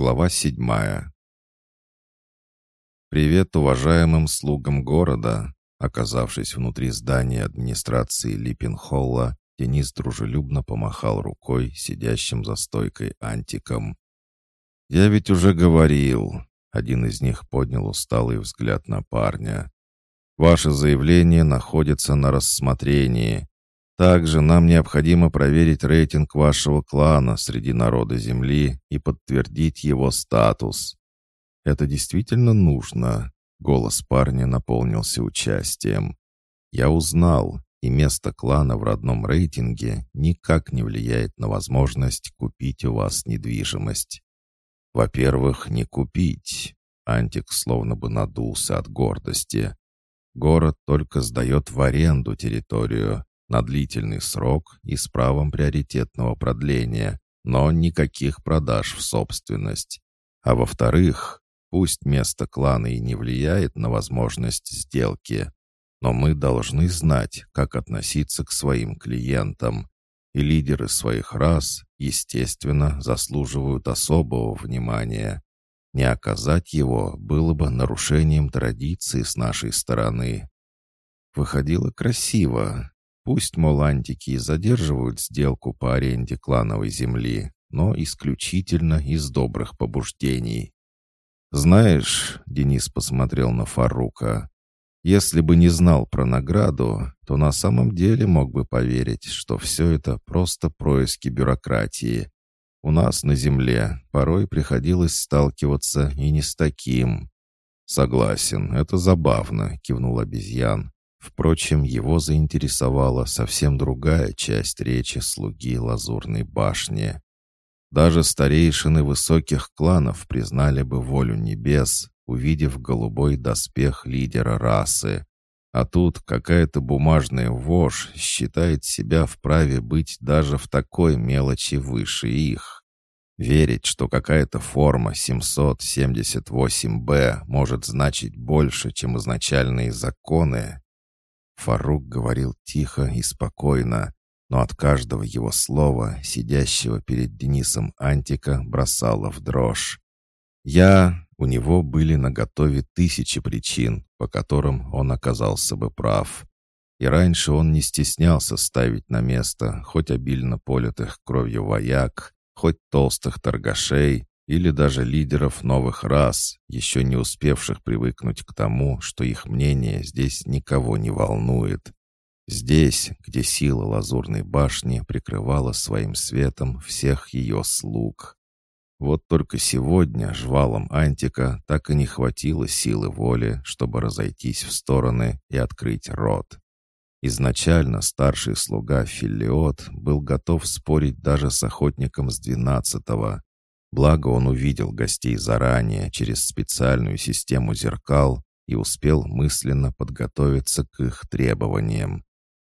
Глава седьмая. «Привет уважаемым слугам города!» Оказавшись внутри здания администрации Липпенхолла, Денис дружелюбно помахал рукой сидящим за стойкой антикам. «Я ведь уже говорил!» Один из них поднял усталый взгляд на парня. «Ваше заявление находится на рассмотрении. Также нам необходимо проверить рейтинг вашего клана среди народа Земли и подтвердить его статус. Это действительно нужно. Голос парня наполнился участием. Я узнал, и место клана в родном рейтинге никак не влияет на возможность купить у вас недвижимость. Во-первых, не купить. Антик словно бы надулся от гордости. Город только сдает в аренду территорию, на длительный срок и с правом приоритетного продления, но никаких продаж в собственность. А во-вторых, пусть место клана и не влияет на возможность сделки, но мы должны знать, как относиться к своим клиентам. И лидеры своих рас, естественно, заслуживают особого внимания. Не оказать его было бы нарушением традиции с нашей стороны. Выходило красиво, Пусть, мол, антики задерживают сделку по аренде клановой земли, но исключительно из добрых побуждений. «Знаешь», — Денис посмотрел на Фарука, «если бы не знал про награду, то на самом деле мог бы поверить, что все это просто происки бюрократии. У нас на земле порой приходилось сталкиваться и не с таким». «Согласен, это забавно», — кивнул обезьян, Впрочем, его заинтересовала совсем другая часть речи слуги Лазурной башни. Даже старейшины высоких кланов признали бы волю небес, увидев голубой доспех лидера расы. А тут какая-то бумажная вошь считает себя вправе быть даже в такой мелочи выше их. Верить, что какая-то форма 778-Б может значить больше, чем изначальные законы, Фарук говорил тихо и спокойно, но от каждого его слова, сидящего перед Денисом Антика, бросало в дрожь. «Я...» У него были наготове тысячи причин, по которым он оказался бы прав. И раньше он не стеснялся ставить на место хоть обильно политых кровью вояк, хоть толстых торгашей, или даже лидеров новых рас, еще не успевших привыкнуть к тому, что их мнение здесь никого не волнует. Здесь, где сила лазурной башни прикрывала своим светом всех ее слуг. Вот только сегодня жвалом Антика так и не хватило силы воли, чтобы разойтись в стороны и открыть рот. Изначально старший слуга Филиот был готов спорить даже с охотником с двенадцатого, Благо он увидел гостей заранее через специальную систему зеркал и успел мысленно подготовиться к их требованиям.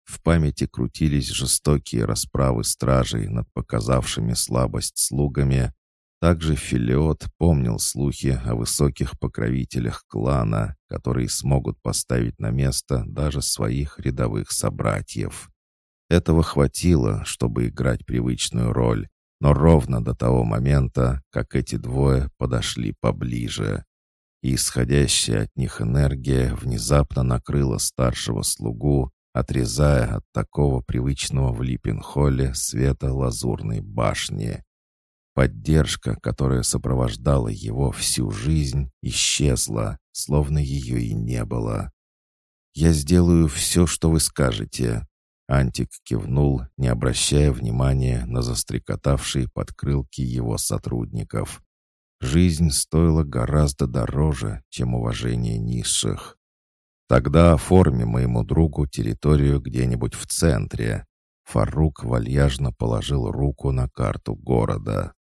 В памяти крутились жестокие расправы стражей над показавшими слабость слугами. Также Филиот помнил слухи о высоких покровителях клана, которые смогут поставить на место даже своих рядовых собратьев. Этого хватило, чтобы играть привычную роль, но ровно до того момента, как эти двое подошли поближе. И исходящая от них энергия внезапно накрыла старшего слугу, отрезая от такого привычного в Липпенхолле света лазурной башни. Поддержка, которая сопровождала его всю жизнь, исчезла, словно ее и не было. «Я сделаю все, что вы скажете», Антик кивнул, не обращая внимания на застрекотавшие подкрылки его сотрудников. Жизнь стоила гораздо дороже, чем уважение низших. Тогда оформи моему другу территорию где-нибудь в центре. Фарук вальяжно положил руку на карту города.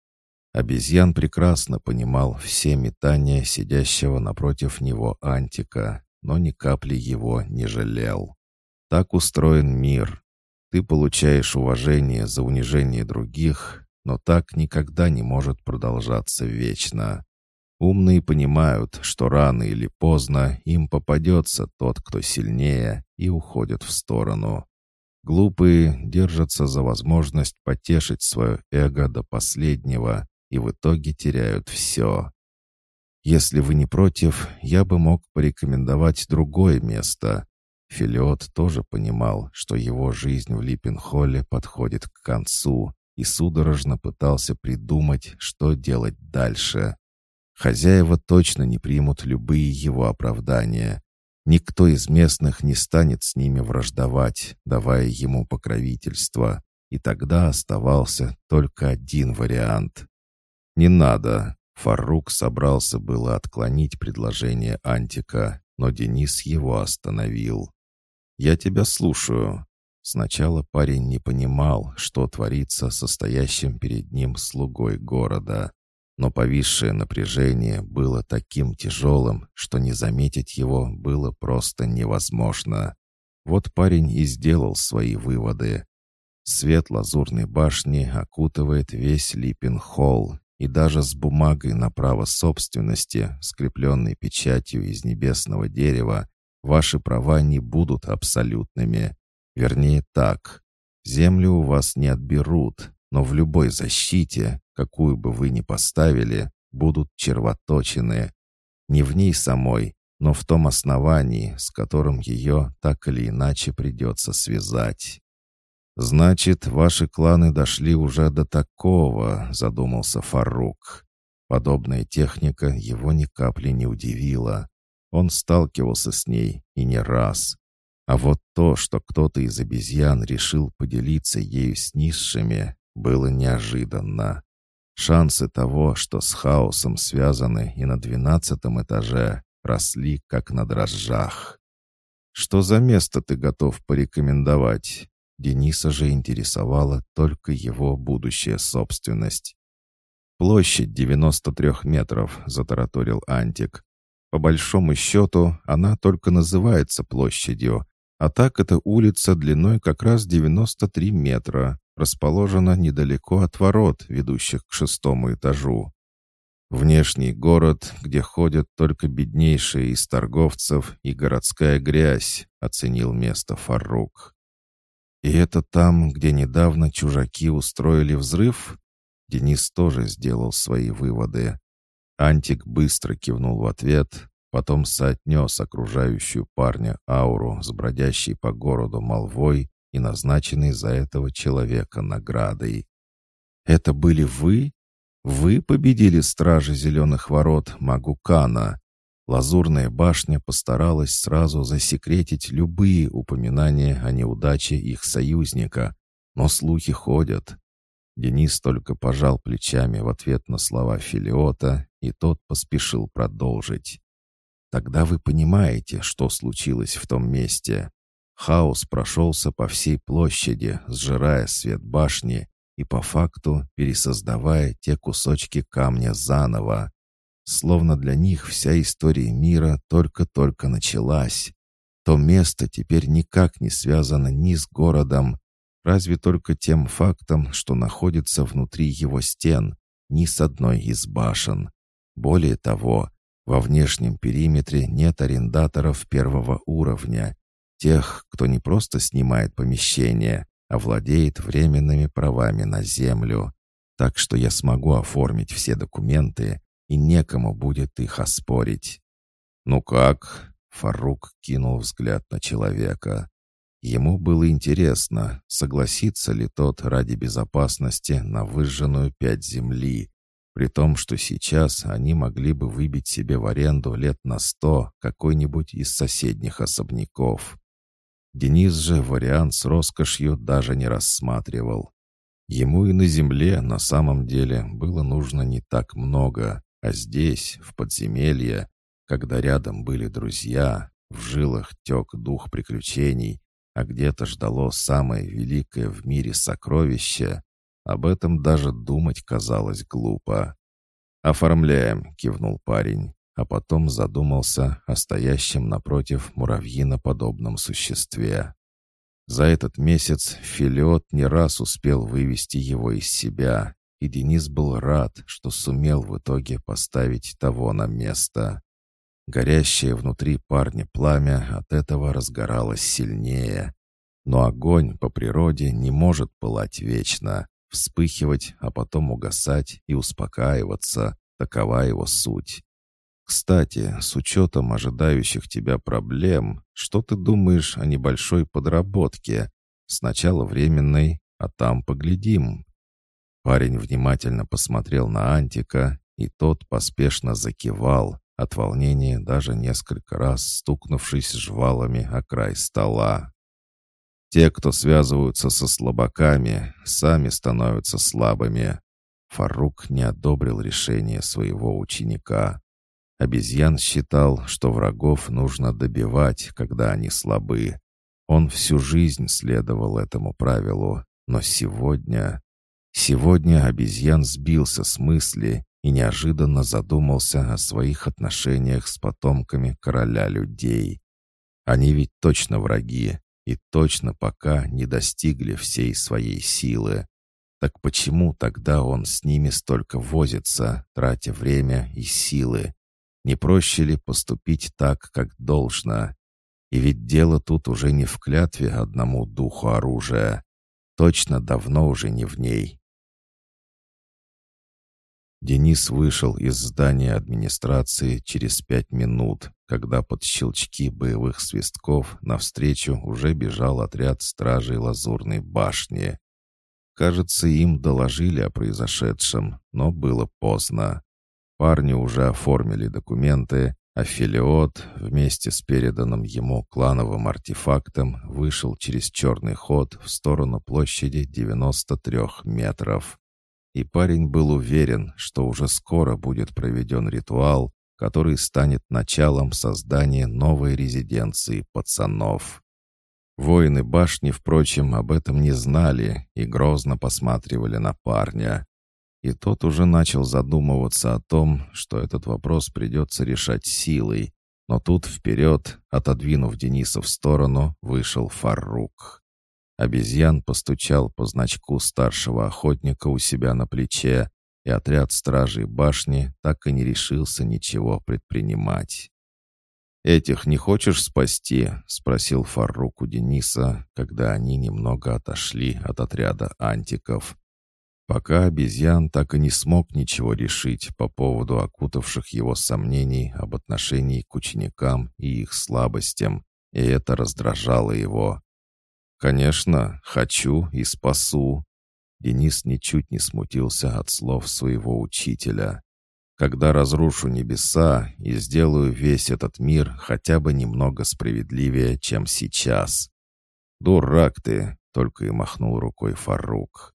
Обезьян прекрасно понимал все метания сидящего напротив него Антика, но ни капли его не жалел. Так устроен мир. Ты получаешь уважение за унижение других, но так никогда не может продолжаться вечно. Умные понимают, что рано или поздно им попадется тот, кто сильнее, и уходят в сторону. Глупые держатся за возможность потешить свое эго до последнего и в итоге теряют все. Если вы не против, я бы мог порекомендовать другое место. Филиот тоже понимал, что его жизнь в Липпенхолле подходит к концу, и судорожно пытался придумать, что делать дальше. Хозяева точно не примут любые его оправдания. Никто из местных не станет с ними враждовать, давая ему покровительство. И тогда оставался только один вариант. «Не надо!» Фарук собрался было отклонить предложение Антика, но Денис его остановил. «Я тебя слушаю». Сначала парень не понимал, что творится со стоящим перед ним слугой города. Но повисшее напряжение было таким тяжелым, что не заметить его было просто невозможно. Вот парень и сделал свои выводы. Свет лазурной башни окутывает весь Липпин-холл, и даже с бумагой на право собственности, скрепленной печатью из небесного дерева, ваши права не будут абсолютными. Вернее так, землю у вас не отберут, но в любой защите, какую бы вы ни поставили, будут червоточины. Не в ней самой, но в том основании, с которым ее так или иначе придется связать. «Значит, ваши кланы дошли уже до такого», — задумался Фарук. Подобная техника его ни капли не удивила. Он сталкивался с ней и не раз. А вот то, что кто-то из обезьян решил поделиться ею с низшими, было неожиданно. Шансы того, что с хаосом связаны и на двенадцатом этаже, росли как на дрожжах. «Что за место ты готов порекомендовать?» Дениса же интересовала только его будущая собственность. «Площадь 93 метров», — затараторил Антик. «По большому счету, она только называется площадью, а так это улица длиной как раз 93 метра, расположена недалеко от ворот, ведущих к шестому этажу. Внешний город, где ходят только беднейшие из торговцев и городская грязь, оценил место Фарук. И это там, где недавно чужаки устроили взрыв? Денис тоже сделал свои выводы. Антик быстро кивнул в ответ, потом соотнес окружающую парня ауру с бродящей по городу молвой и назначенной за этого человека наградой. «Это были вы? Вы победили стражи Зеленых Ворот Магукана?» Лазурная башня постаралась сразу засекретить любые упоминания о неудаче их союзника, но слухи ходят. Денис только пожал плечами в ответ на слова Филиота, и тот поспешил продолжить. «Тогда вы понимаете, что случилось в том месте. Хаос прошелся по всей площади, сжирая свет башни и по факту пересоздавая те кусочки камня заново. Словно для них вся история мира только-только началась. То место теперь никак не связано ни с городом, разве только тем фактом, что находится внутри его стен, ни с одной из башен. Более того, во внешнем периметре нет арендаторов первого уровня, Тех, кто не просто снимает помещение, а владеет временными правами на землю. Так что я смогу оформить все документы, и некому будет их оспорить. «Ну как?» — Фарук кинул взгляд на человека. Ему было интересно, согласится ли тот ради безопасности на выжженную пять земли, при том, что сейчас они могли бы выбить себе в аренду лет на сто какой-нибудь из соседних особняков. Денис же вариант с роскошью даже не рассматривал. Ему и на земле на самом деле было нужно не так много, а здесь, в подземелье, когда рядом были друзья, в жилах тек дух приключений, а где-то ждало самое великое в мире сокровище, об этом даже думать казалось глупо. «Оформляем», — кивнул парень а потом задумался о стоящем напротив муравьиноподобном существе. За этот месяц Филиот не раз успел вывести его из себя, и Денис был рад, что сумел в итоге поставить того на место. Горящее внутри парня пламя от этого разгоралось сильнее. Но огонь по природе не может пылать вечно, вспыхивать, а потом угасать и успокаиваться. Такова его суть. Кстати, с учетом ожидающих тебя проблем, что ты думаешь о небольшой подработке? Сначала временной, а там поглядим. Парень внимательно посмотрел на Антика, и тот поспешно закивал, от волнения даже несколько раз стукнувшись жвалами о край стола. Те, кто связываются со слабаками, сами становятся слабыми. Фарук не одобрил решение своего ученика. Обезьян считал, что врагов нужно добивать, когда они слабы. Он всю жизнь следовал этому правилу, но сегодня... Сегодня обезьян сбился с мысли и неожиданно задумался о своих отношениях с потомками короля людей. Они ведь точно враги и точно пока не достигли всей своей силы. Так почему тогда он с ними столько возится, тратя время и силы? Не проще ли поступить так, как должно? И ведь дело тут уже не в клятве одному духу оружия. Точно давно уже не в ней. Денис вышел из здания администрации через пять минут, когда под щелчки боевых свистков навстречу уже бежал отряд стражей Лазурной башни. Кажется, им доложили о произошедшем, но было поздно. Парни уже оформили документы, а Филиот вместе с переданным ему клановым артефактом вышел через черный ход в сторону площади 93 метров. И парень был уверен, что уже скоро будет проведен ритуал, который станет началом создания новой резиденции пацанов. Воины башни, впрочем, об этом не знали и грозно посматривали на парня. И тот уже начал задумываться о том, что этот вопрос придется решать силой. Но тут вперед, отодвинув Дениса в сторону, вышел Фарук. Обезьян постучал по значку старшего охотника у себя на плече, и отряд стражей башни так и не решился ничего предпринимать. «Этих не хочешь спасти?» — спросил Фарук у Дениса, когда они немного отошли от отряда антиков. Пока обезьян так и не смог ничего решить по поводу окутавших его сомнений об отношении к ученикам и их слабостям, и это раздражало его. «Конечно, хочу и спасу». Денис ничуть не смутился от слов своего учителя. «Когда разрушу небеса и сделаю весь этот мир хотя бы немного справедливее, чем сейчас». «Дурак ты!» — только и махнул рукой Фарук.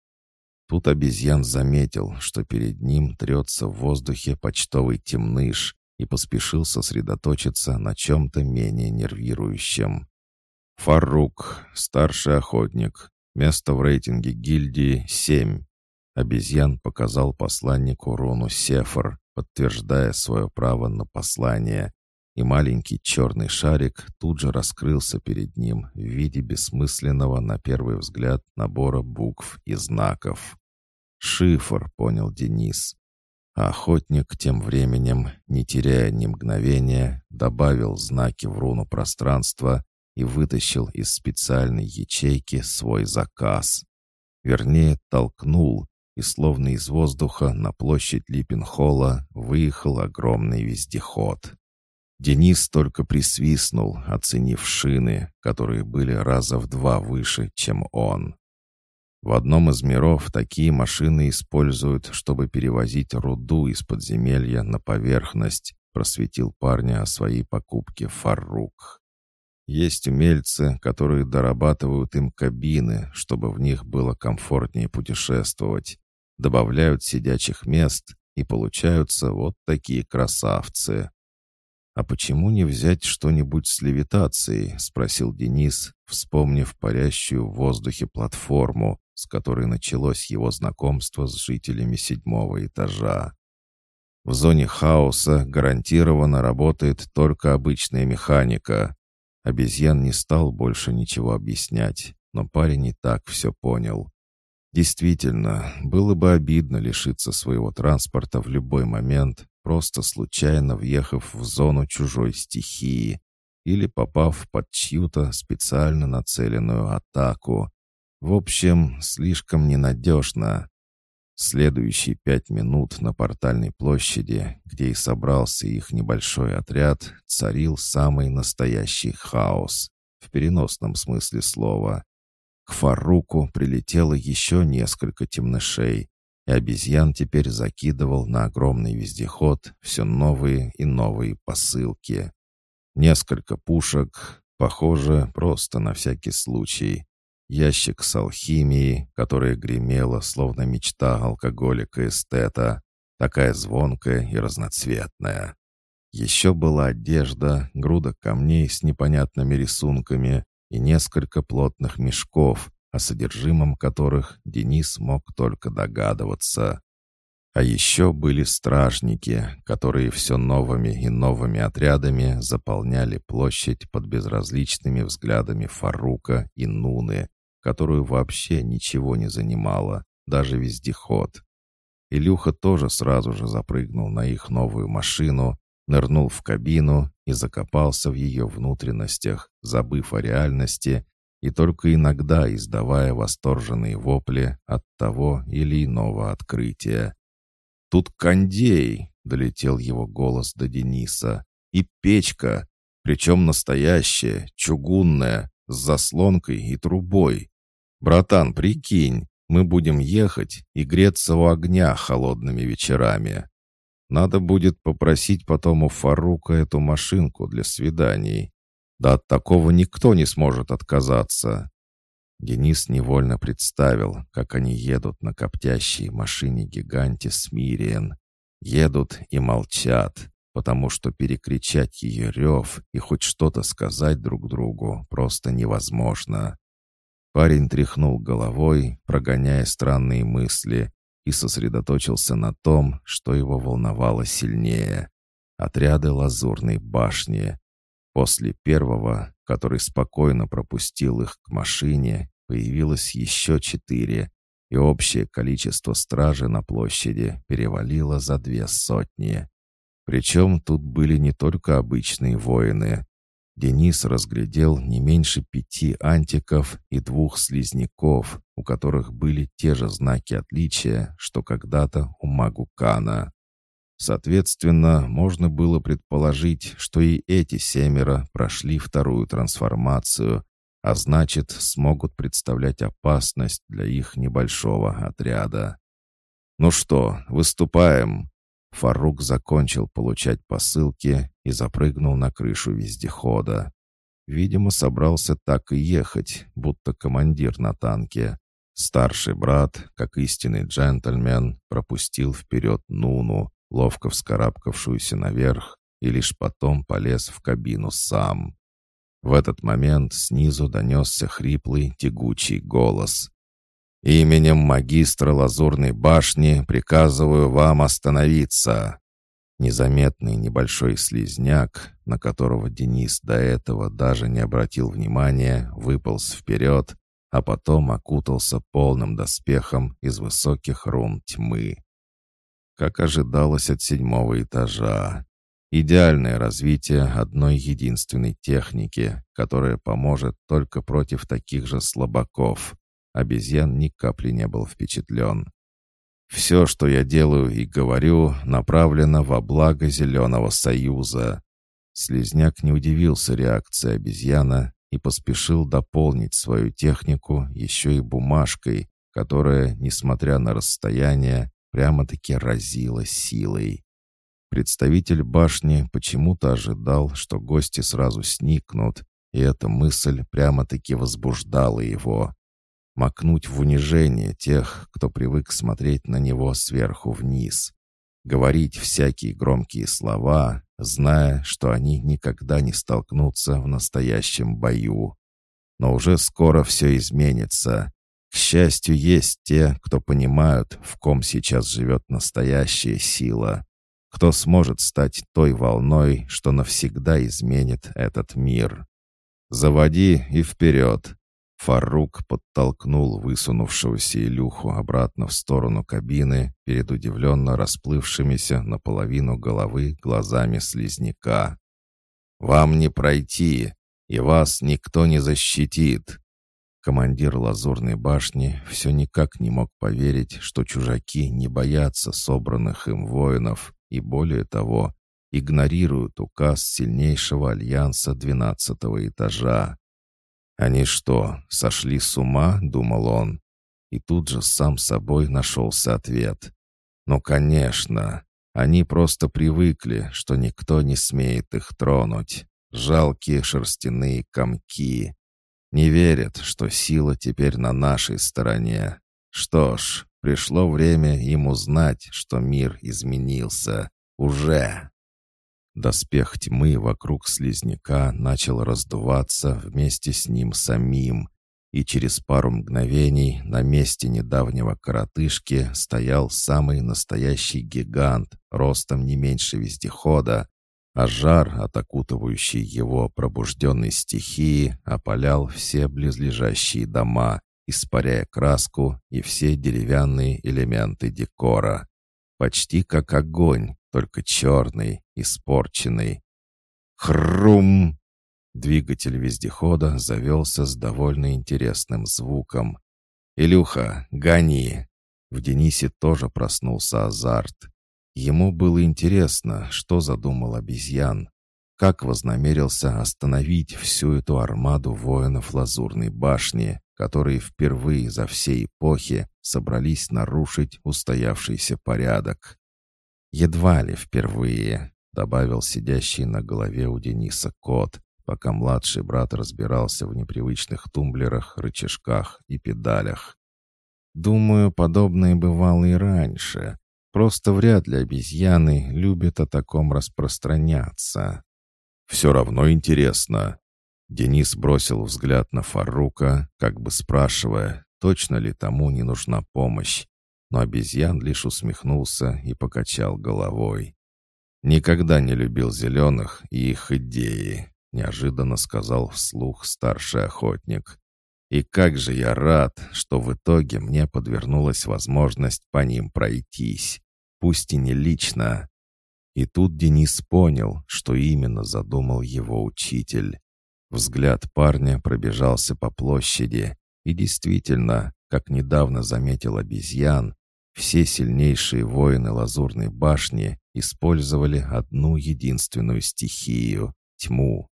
Тут обезьян заметил, что перед ним трется в воздухе почтовый темныш и поспешил сосредоточиться на чем-то менее нервирующем. «Фарук, старший охотник, место в рейтинге гильдии — семь». Обезьян показал посланнику руну Сефар, подтверждая свое право на послание, и маленький черный шарик тут же раскрылся перед ним в виде бессмысленного на первый взгляд набора букв и знаков. «Шифр», — понял Денис. А охотник тем временем, не теряя ни мгновения, добавил знаки в руну пространства и вытащил из специальной ячейки свой заказ. Вернее, толкнул, и словно из воздуха на площадь Липпенхолла выехал огромный вездеход. Денис только присвистнул, оценив шины, которые были раза в два выше, чем он. В одном из миров такие машины используют, чтобы перевозить руду из подземелья на поверхность, просветил парня о своей покупке Фарук. Есть умельцы, которые дорабатывают им кабины, чтобы в них было комфортнее путешествовать, добавляют сидячих мест, и получаются вот такие красавцы. «А почему не взять что-нибудь с левитацией?» — спросил Денис, вспомнив парящую в воздухе платформу, с которой началось его знакомство с жителями седьмого этажа. В зоне хаоса гарантированно работает только обычная механика. Обезьян не стал больше ничего объяснять, но парень и так все понял. Действительно, было бы обидно лишиться своего транспорта в любой момент, просто случайно въехав в зону чужой стихии или попав под чью-то специально нацеленную атаку. В общем, слишком ненадежно. Следующие пять минут на портальной площади, где и собрался их небольшой отряд, царил самый настоящий хаос, в переносном смысле слова. К Фаруку прилетело еще несколько темнышей, и обезьян теперь закидывал на огромный вездеход все новые и новые посылки. Несколько пушек, похоже, просто на всякий случай ящик с алхимией, которая гремела, словно мечта алкоголика-эстета, такая звонкая и разноцветная. Еще была одежда, груда камней с непонятными рисунками и несколько плотных мешков, о содержимом которых Денис мог только догадываться. А еще были стражники, которые все новыми и новыми отрядами заполняли площадь под безразличными взглядами Фарука и Нуны, которую вообще ничего не занимало, даже вездеход. Илюха тоже сразу же запрыгнул на их новую машину, нырнул в кабину и закопался в ее внутренностях, забыв о реальности и только иногда издавая восторженные вопли от того или иного открытия. «Тут кондей!» — долетел его голос до Дениса. «И печка, причем настоящая, чугунная, с заслонкой и трубой. «Братан, прикинь, мы будем ехать и греться у огня холодными вечерами. Надо будет попросить потом у Фарука эту машинку для свиданий. Да от такого никто не сможет отказаться». Денис невольно представил, как они едут на коптящей машине-гиганте Смириен. Едут и молчат, потому что перекричать ее рев и хоть что-то сказать друг другу просто невозможно. Парень тряхнул головой, прогоняя странные мысли, и сосредоточился на том, что его волновало сильнее. Отряды Лазурной башни. После первого, который спокойно пропустил их к машине, появилось еще четыре, и общее количество стражи на площади перевалило за две сотни. Причем тут были не только обычные воины, Денис разглядел не меньше пяти антиков и двух слизняков, у которых были те же знаки отличия, что когда-то у Магукана. Соответственно, можно было предположить, что и эти семеро прошли вторую трансформацию, а значит, смогут представлять опасность для их небольшого отряда. «Ну что, выступаем?» Фарук закончил получать посылки и запрыгнул на крышу вездехода. Видимо, собрался так и ехать, будто командир на танке. Старший брат, как истинный джентльмен, пропустил вперед Нуну, ловко вскарабкавшуюся наверх, и лишь потом полез в кабину сам. В этот момент снизу донесся хриплый, тягучий голос. Именем магистра Лазурной башни приказываю вам остановиться». Незаметный небольшой слизняк, на которого Денис до этого даже не обратил внимания, выполз вперед, а потом окутался полным доспехом из высоких рун тьмы. Как ожидалось от седьмого этажа. Идеальное развитие одной единственной техники, которая поможет только против таких же слабаков. Обезьян ни капли не был впечатлен. «Все, что я делаю и говорю, направлено во благо Зеленого Союза». Слизняк не удивился реакции обезьяна и поспешил дополнить свою технику еще и бумажкой, которая, несмотря на расстояние, прямо-таки разила силой. Представитель башни почему-то ожидал, что гости сразу сникнут, и эта мысль прямо-таки возбуждала его макнуть в унижение тех, кто привык смотреть на него сверху вниз, говорить всякие громкие слова, зная, что они никогда не столкнутся в настоящем бою. Но уже скоро все изменится. К счастью, есть те, кто понимают, в ком сейчас живет настоящая сила, кто сможет стать той волной, что навсегда изменит этот мир. Заводи и вперед. Фарук подтолкнул высунувшегося Илюху обратно в сторону кабины перед удивленно расплывшимися наполовину головы глазами слизняка. «Вам не пройти, и вас никто не защитит!» Командир Лазурной башни все никак не мог поверить, что чужаки не боятся собранных им воинов и, более того, игнорируют указ сильнейшего альянса двенадцатого этажа. «Они что, сошли с ума?» — думал он. И тут же сам собой нашелся ответ. «Ну, конечно, они просто привыкли, что никто не смеет их тронуть. Жалкие шерстяные комки. Не верят, что сила теперь на нашей стороне. Что ж, пришло время им узнать, что мир изменился. Уже. Доспех тьмы вокруг слизняка начал раздуваться вместе с ним самим, и через пару мгновений на месте недавнего коротышки стоял самый настоящий гигант, ростом не меньше вездехода, а жар, от окутывающей его пробужденной стихии, опалял все близлежащие дома, испаряя краску и все деревянные элементы декора. Почти как огонь, только черный, испорченный. Хрум! Двигатель вездехода завелся с довольно интересным звуком. «Илюха, гони!» В Денисе тоже проснулся азарт. Ему было интересно, что задумал обезьян, как вознамерился остановить всю эту армаду воинов Лазурной башни, которые впервые за все эпохи собрались нарушить устоявшийся порядок. «Едва ли впервые», — добавил сидящий на голове у Дениса кот, пока младший брат разбирался в непривычных тумблерах, рычажках и педалях. «Думаю, подобное бывало и раньше, Просто вряд ли обезьяны любят о таком распространяться. Все равно интересно. Денис бросил взгляд на Фарука, как бы спрашивая, точно ли тому не нужна помощь. Но обезьян лишь усмехнулся и покачал головой. «Никогда не любил зеленых и их идеи», — неожиданно сказал вслух старший охотник. «И как же я рад, что в итоге мне подвернулась возможность по ним пройтись пусть и не лично. И тут Денис понял, что именно задумал его учитель. Взгляд парня пробежался по площади, и действительно, как недавно заметил обезьян, все сильнейшие воины Лазурной башни использовали одну единственную стихию — тьму.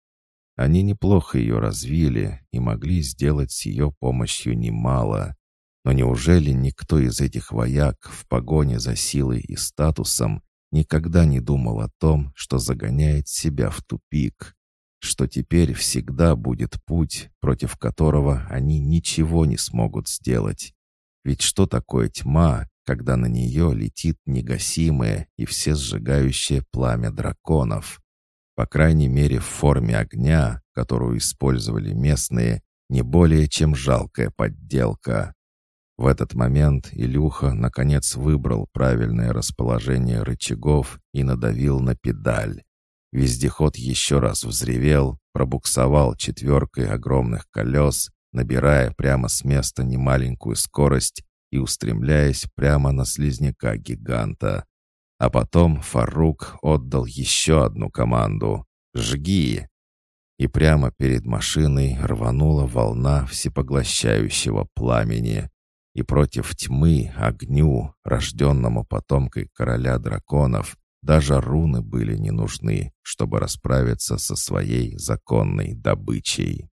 Они неплохо ее развили и могли сделать с ее помощью немало. Но неужели никто из этих вояк в погоне за силой и статусом никогда не думал о том, что загоняет себя в тупик, что теперь всегда будет путь, против которого они ничего не смогут сделать? Ведь что такое тьма, когда на нее летит негасимое и все сжигающее пламя драконов? По крайней мере, в форме огня, которую использовали местные, не более чем жалкая подделка. В этот момент Илюха наконец выбрал правильное расположение рычагов и надавил на педаль. Вездеход еще раз взревел, пробуксовал четверкой огромных колес, набирая прямо с места немаленькую скорость и устремляясь прямо на слизняка гиганта. А потом Фарук отдал еще одну команду «Жги!» И прямо перед машиной рванула волна всепоглощающего пламени и против тьмы, огню, рожденному потомкой короля драконов, даже руны были не нужны, чтобы расправиться со своей законной добычей.